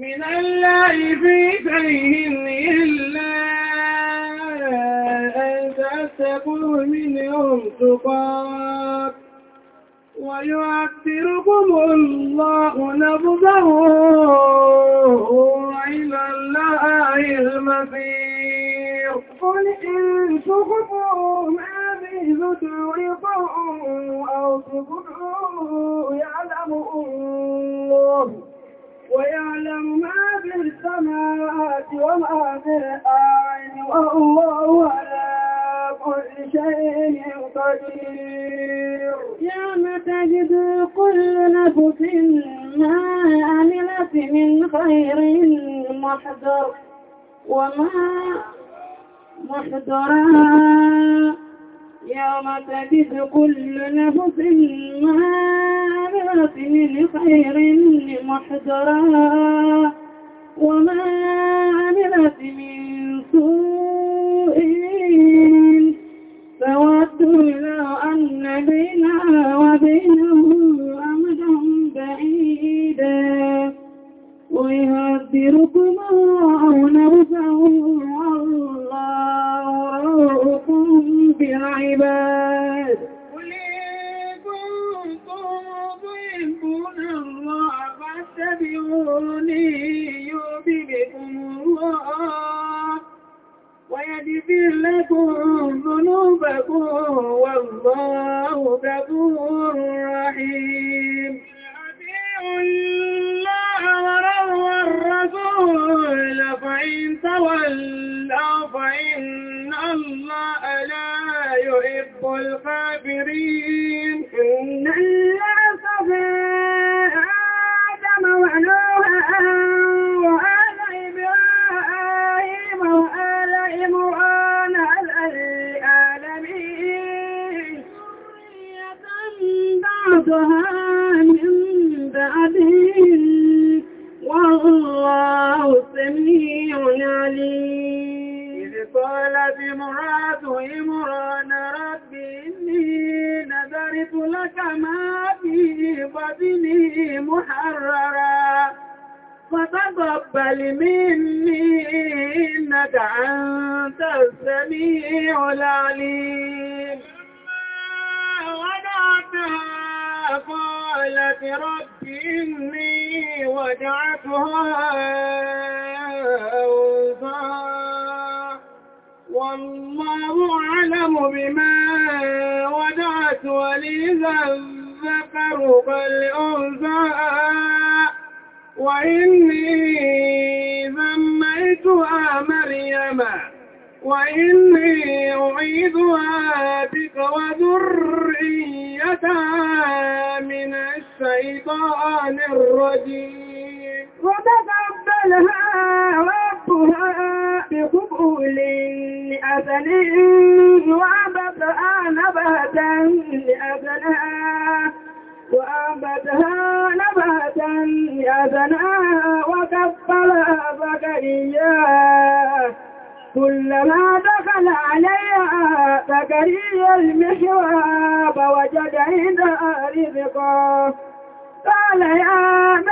من الله في شيء إلا أن تتقوا منهم تقات ويؤثركم الله نبذه إلى الله المصير. قل إن تخفوا ما في صدوركم أو يعلم في الأرض والله على كل شيء قدير. يوم تجد كل نفس ما عملت من خير محضر وما محضرا. يوم تجد كل نفس ما عملت من خير محضرا. وما عملت من سوء فودوا لو أن بينها وبينه ذنوبكم والله غفور رحيم. أطيعوا الله والرسول فإن تولوا فإن الله لا يحب الكافرين. إن الله قالت امرأة عمران رب إني نذرت لك ما في بطني محررا فتقبل مني إنك أنت السميع العليم وضعتها قالت رب إني وجعتها أنثى والله أعلم بما وضعت ولذا الذكر كالأنثى وإني ذميتها مريم. وإني أعيذها بك وذريتها من الشيطان الرجيم. وتقبلها بقبول أذن وأبتها نباتا لأذنها وأنبتها نباتا يزنها وكفلها زكريا كلما دخل عليها زكريا المحراب وجد عندها رزقا قال يا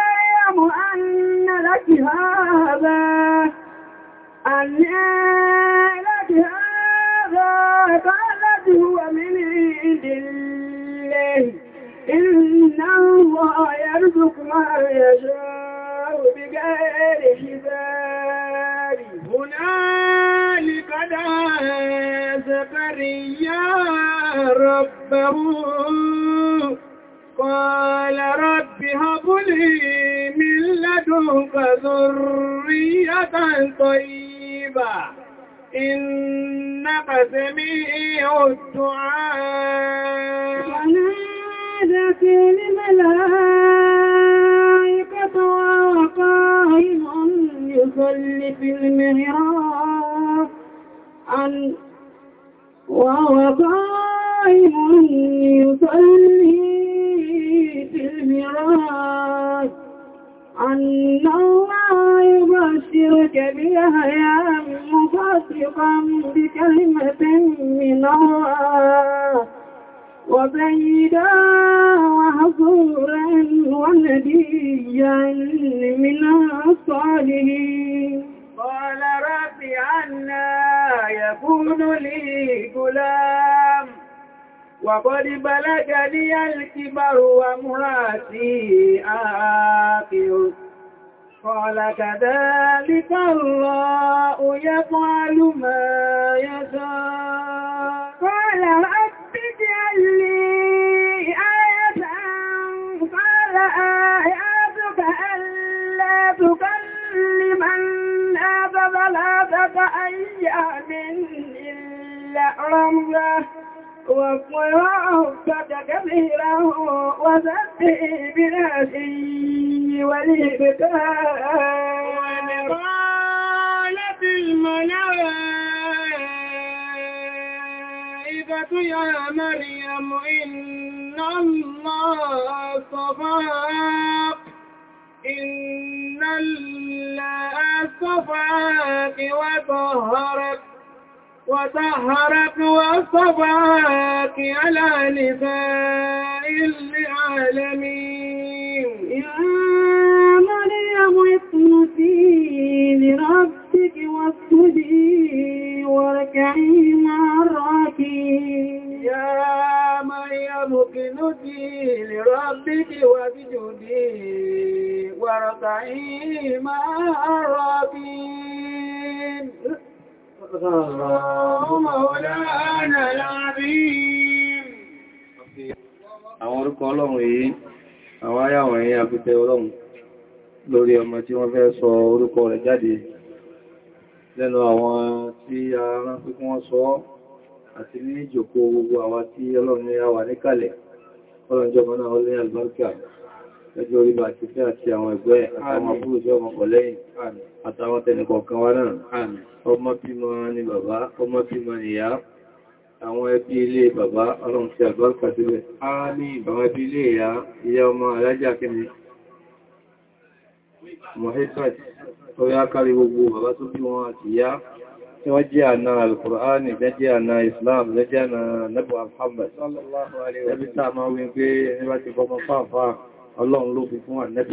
عند الله إن الله يرزق ما يشاء بغير حساب. هنالك دعا زكريا ربه. قال رب هب لي من لدنك ذرية طيبة. إنك سميع الدعاء. ونادت الملائكة وقائم يصلي في المهراب عن وهو يصلي في المهراب أن الله يبشرك بيحيى مصدقا بكلمة من الله وسيدا وحصورا ونبيا من الصالحين. قال رب عنا يكون لي غلام وقد بلغني الكبر ومراتي آخر. قال كذلك الله يفعل ما يشاء. قال رب اجعل لي آية قال آياتك ألا تكلم الناس ثلاثة أيام إلا رمزه واذكر ربك كثيرا وسبح بالعشي والإبكار قالت الملائكة يا مريم إن الله اصطفاك إن الله اصطفاك وطهرك وطهرك واصطفاك على نساء العالمين. مريم اقنتي لربك واسجدي واركعي مع الراكعين يا مريم اقنتي لربك واسجدي واركعي مع الراكعين مولانا العظيم àwọn orúkọ ọlọ́run èyí àwọn ayáwọ̀n èyí àfitẹ́ ọlọ́run lórí ọmọ tí wọ́n fẹ́ sọ orúkọ rẹ̀ jáde lẹ́nu àwọn tí a rán pé kí wọ́n sọ àti ní ìjòkó gbogbo àwa tí ọlọ́run ní àwà níkàlẹ̀. Ọlọ́run jọmọ náà ó lé àlùbáríkà. Ẹjọ́ orí bá ti fẹ́ àti àwọn ẹgbẹ́ àtàwọn àbúrò tí ọmọ pọ̀ lẹ́yìn àtàwọn tẹnìkọ̀ọ̀kan wa náà. Ọmọ bímọ ni bàbá ọmọ bímọ ni ìyá àwọn ẹbí ilé bàbá ọlọ́run ti àgbàrùkà sílẹ̀. Àmín. Àwọn ẹbí ilé ìyá ìyá ọmọ alájá kìíní mohamed tó yá kárí gbogbo bàbá tó bí wọn àti ìyá. Tí wọ́n jẹ́ àna al-Qur'ani jẹ́ àna Islam jẹ́ àna Nabi Muhammad? Ẹbí sáà máa wí pé ẹni bá ti fọmọ fáfáà ọlọ́run ló fi fún ànẹ́bì